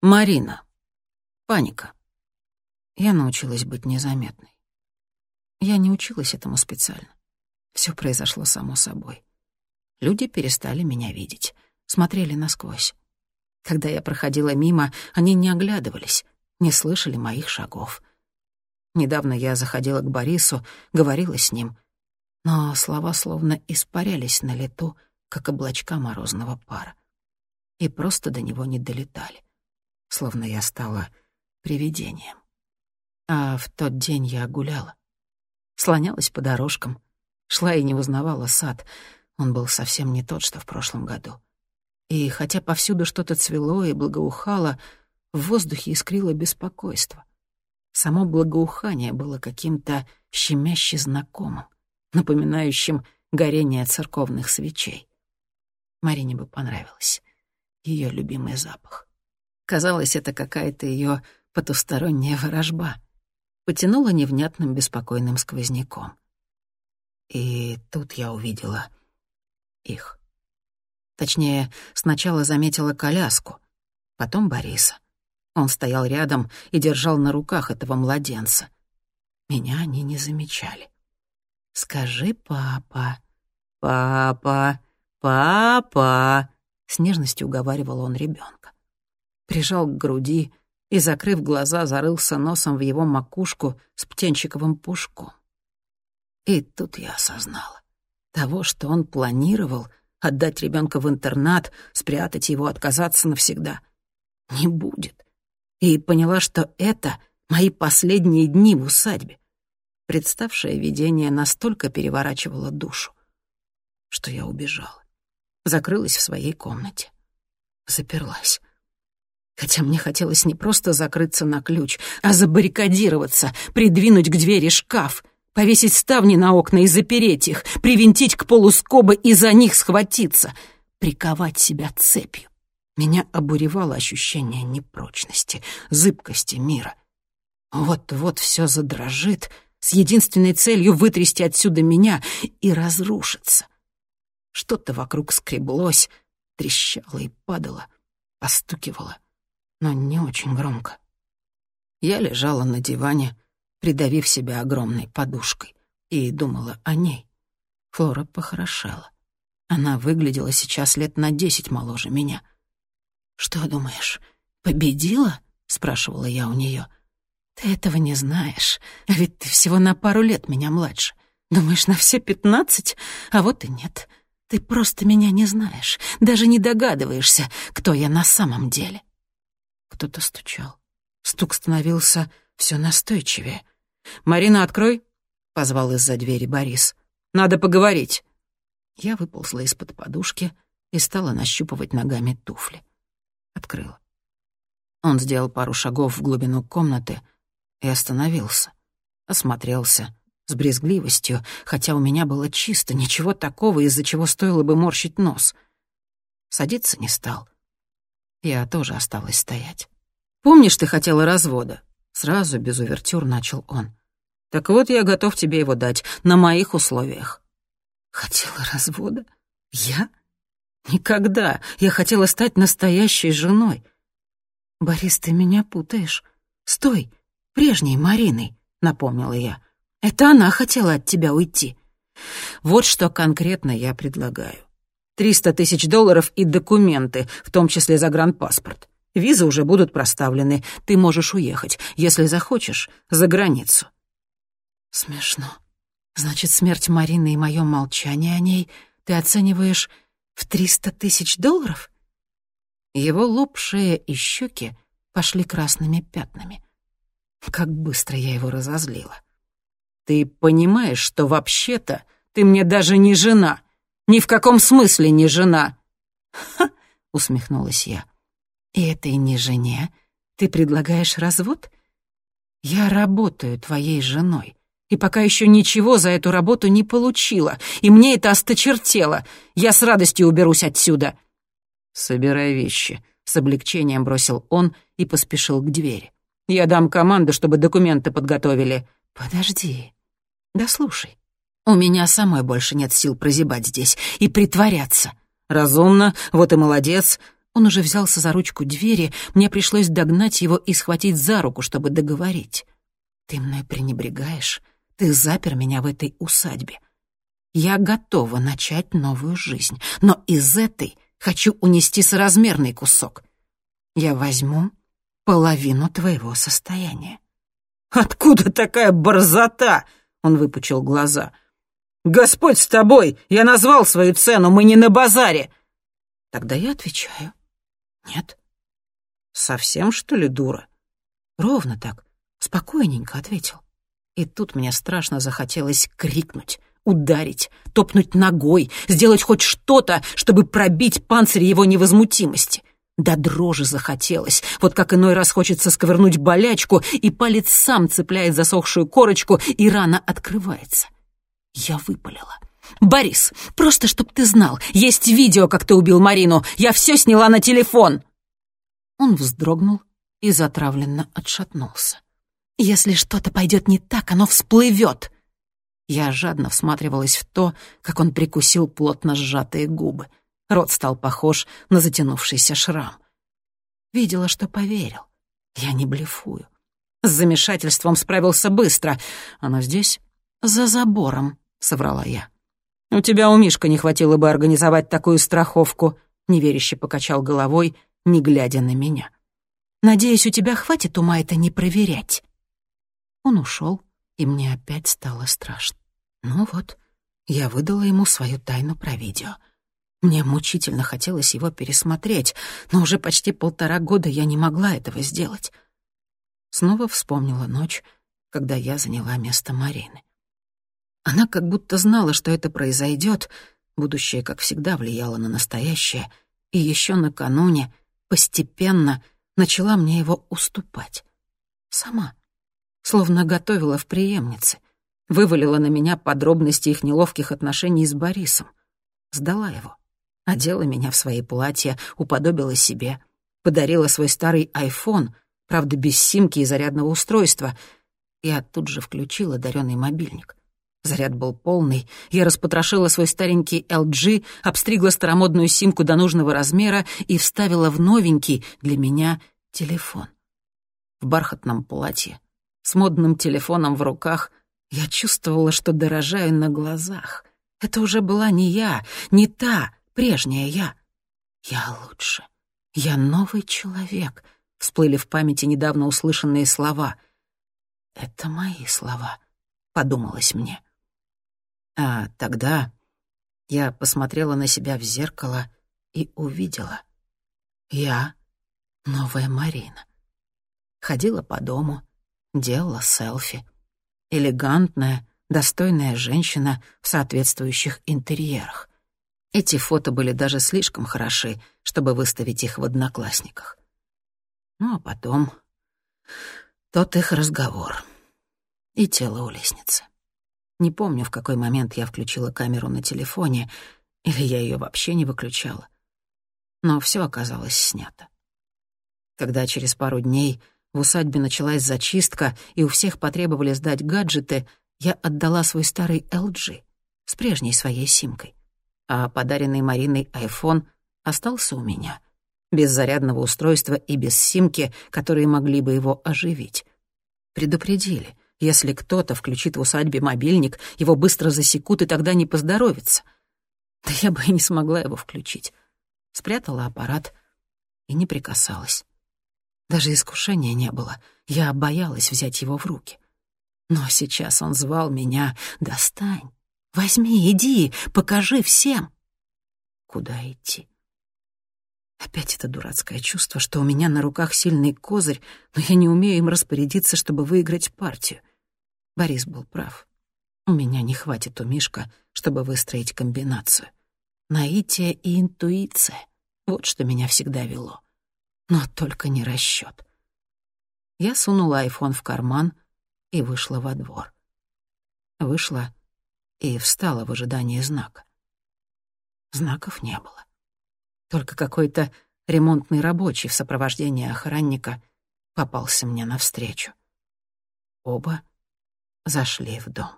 Марина. Паника. Я научилась быть незаметной. Я не училась этому специально. Все произошло само собой. Люди перестали меня видеть, смотрели насквозь. Когда я проходила мимо, они не оглядывались, не слышали моих шагов. Недавно я заходила к Борису, говорила с ним, но слова словно испарялись на лету, как облачка морозного пара, и просто до него не долетали, словно я стала привидением. А в тот день я гуляла, слонялась по дорожкам, шла и не узнавала сад, он был совсем не тот, что в прошлом году. И хотя повсюду что-то цвело и благоухало, в воздухе искрило беспокойство. Само благоухание было каким-то щемяще знакомым, напоминающим горение церковных свечей. Марине бы понравилось. Ее любимый запах. Казалось, это какая-то ее потусторонняя ворожба. Потянула невнятным беспокойным сквозняком. И тут я увидела их. Точнее, сначала заметила коляску, потом Бориса. Он стоял рядом и держал на руках этого младенца. Меня они не замечали. «Скажи, папа, папа, папа», — с нежностью уговаривал он ребенка. Прижал к груди и, закрыв глаза, зарылся носом в его макушку с птенчиковым пушком. И тут я осознала. Того, что он планировал, отдать ребенка в интернат, спрятать его, отказаться навсегда. Не будет. И поняла, что это мои последние дни в усадьбе. Представшее видение настолько переворачивало душу, что я убежала. Закрылась в своей комнате. Заперлась. Хотя мне хотелось не просто закрыться на ключ, а забаррикадироваться, придвинуть к двери шкаф — повесить ставни на окна и запереть их, привинтить к полу скобы и за них схватиться, приковать себя цепью. Меня обуревало ощущение непрочности, зыбкости мира. Вот-вот все задрожит, с единственной целью вытрясти отсюда меня и разрушиться. Что-то вокруг скреблось, трещало и падало, постукивало, но не очень громко. Я лежала на диване, придавив себя огромной подушкой, и думала о ней. Флора похорошела. Она выглядела сейчас лет на десять моложе меня. «Что думаешь, победила?» — спрашивала я у нее. «Ты этого не знаешь, а ведь ты всего на пару лет меня младше. Думаешь, на все пятнадцать? А вот и нет. Ты просто меня не знаешь, даже не догадываешься, кто я на самом деле». Кто-то стучал. Стук становился все настойчивее. «Марина, открой!» — позвал из-за двери Борис. «Надо поговорить!» Я выползла из-под подушки и стала нащупывать ногами туфли. Открыла. Он сделал пару шагов в глубину комнаты и остановился. Осмотрелся с брезгливостью, хотя у меня было чисто, ничего такого, из-за чего стоило бы морщить нос. Садиться не стал. Я тоже осталась стоять. «Помнишь, ты хотела развода?» Сразу, без увертюр, начал он. «Так вот, я готов тебе его дать, на моих условиях». «Хотела развода? Я? Никогда. Я хотела стать настоящей женой». «Борис, ты меня путаешь. Стой, прежней Мариной», — напомнила я. «Это она хотела от тебя уйти». «Вот что конкретно я предлагаю. Триста тысяч долларов и документы, в том числе загранпаспорт. Визы уже будут проставлены. Ты можешь уехать, если захочешь, за границу». «Смешно. Значит, смерть Марины и мое молчание о ней ты оцениваешь в триста тысяч долларов?» Его лоб, шея и щеки пошли красными пятнами. Как быстро я его разозлила. «Ты понимаешь, что вообще-то ты мне даже не жена. Ни в каком смысле не жена!» «Ха!» — усмехнулась я. И этой не жене ты предлагаешь развод? Я работаю твоей женой, и пока еще ничего за эту работу не получила, и мне это осточертело. Я с радостью уберусь отсюда. Собирай вещи, с облегчением бросил он и поспешил к двери. Я дам команду, чтобы документы подготовили. Подожди. Да слушай. У меня самой больше нет сил прозябать здесь и притворяться. Разумно, вот и молодец. Он уже взялся за ручку двери, мне пришлось догнать его и схватить за руку, чтобы договорить. «Ты мной пренебрегаешь? Ты запер меня в этой усадьбе. Я готова начать новую жизнь, но из этой хочу унести соразмерный кусок. Я возьму половину твоего состояния». «Откуда такая борзота?» — он выпучил глаза. «Господь с тобой! Я назвал свою цену, мы не на базаре!» Тогда я отвечаю. «Нет». «Совсем, что ли, дура?» «Ровно так. Спокойненько ответил. И тут мне страшно захотелось крикнуть, ударить, топнуть ногой, сделать хоть что-то, чтобы пробить панцирь его невозмутимости. Да дрожи захотелось, вот как иной раз хочется сковырнуть болячку, и палец сам цепляет засохшую корочку, и рана открывается. Я выпалила. «Борис, просто чтоб ты знал, есть видео, как ты убил Марину. Я все сняла на телефон!» Он вздрогнул и затравленно отшатнулся. «Если что-то пойдет не так, оно всплывет!» Я жадно всматривалась в то, как он прикусил плотно сжатые губы. Рот стал похож на затянувшийся шрам. Видела, что поверил. Я не блефую. С замешательством справился быстро. Оно здесь, за забором, — соврала я. «У тебя у Мишка не хватило бы организовать такую страховку», — неверяще покачал головой, не глядя на меня. «Надеюсь, у тебя хватит ума это не проверять». Он ушел, и мне опять стало страшно. Ну вот, я выдала ему свою тайну про видео. Мне мучительно хотелось его пересмотреть, но уже почти полтора года я не могла этого сделать. Снова вспомнила ночь, когда я заняла место Марины. Она как будто знала, что это произойдет. Будущее, как всегда, влияло на настоящее. И еще накануне, постепенно, начала мне его уступать. Сама. Словно готовила в преемнице. Вывалила на меня подробности их неловких отношений с Борисом. Сдала его. Одела меня в свои платья, уподобила себе. Подарила свой старый айфон, правда, без симки и зарядного устройства. Я тут же включила дарёный мобильник. Заряд был полный. Я распотрошила свой старенький LG, обстригла старомодную симку до нужного размера и вставила в новенький для меня телефон. В бархатном платье, с модным телефоном в руках, я чувствовала, что дорожаю на глазах. Это уже была не я, не та, прежняя я. Я лучше. Я новый человек. Всплыли в памяти недавно услышанные слова. Это мои слова, подумалось мне. А тогда я посмотрела на себя в зеркало и увидела. Я — новая Марина. Ходила по дому, делала селфи. Элегантная, достойная женщина в соответствующих интерьерах. Эти фото были даже слишком хороши, чтобы выставить их в одноклассниках. Ну а потом тот их разговор и тело у лестницы. Не помню, в какой момент я включила камеру на телефоне, или я ее вообще не выключала. Но все оказалось снято. Когда через пару дней в усадьбе началась зачистка, и у всех потребовали сдать гаджеты, я отдала свой старый LG с прежней своей симкой. А подаренный Мариной iPhone остался у меня, без зарядного устройства и без симки, которые могли бы его оживить. Предупредили — если кто-то включит в усадьбе мобильник, его быстро засекут, и тогда не поздоровится. Да я бы и не смогла его включить. Спрятала аппарат и не прикасалась. Даже искушения не было. Я боялась взять его в руки. Но сейчас он звал меня «Достань, возьми, иди, покажи всем». Куда идти? Опять это дурацкое чувство, что у меня на руках сильный козырь, но я не умею им распорядиться, чтобы выиграть партию. Борис был прав. У меня не хватит у Мишка, чтобы выстроить комбинацию. Наитие и интуиция — вот что меня всегда вело. Но только не расчет. Я сунула айфон в карман и вышла во двор. Вышла и встала в ожидании знака. Знаков не было. Только какой-то ремонтный рабочий в сопровождении охранника попался мне навстречу. Оба зашли в дом.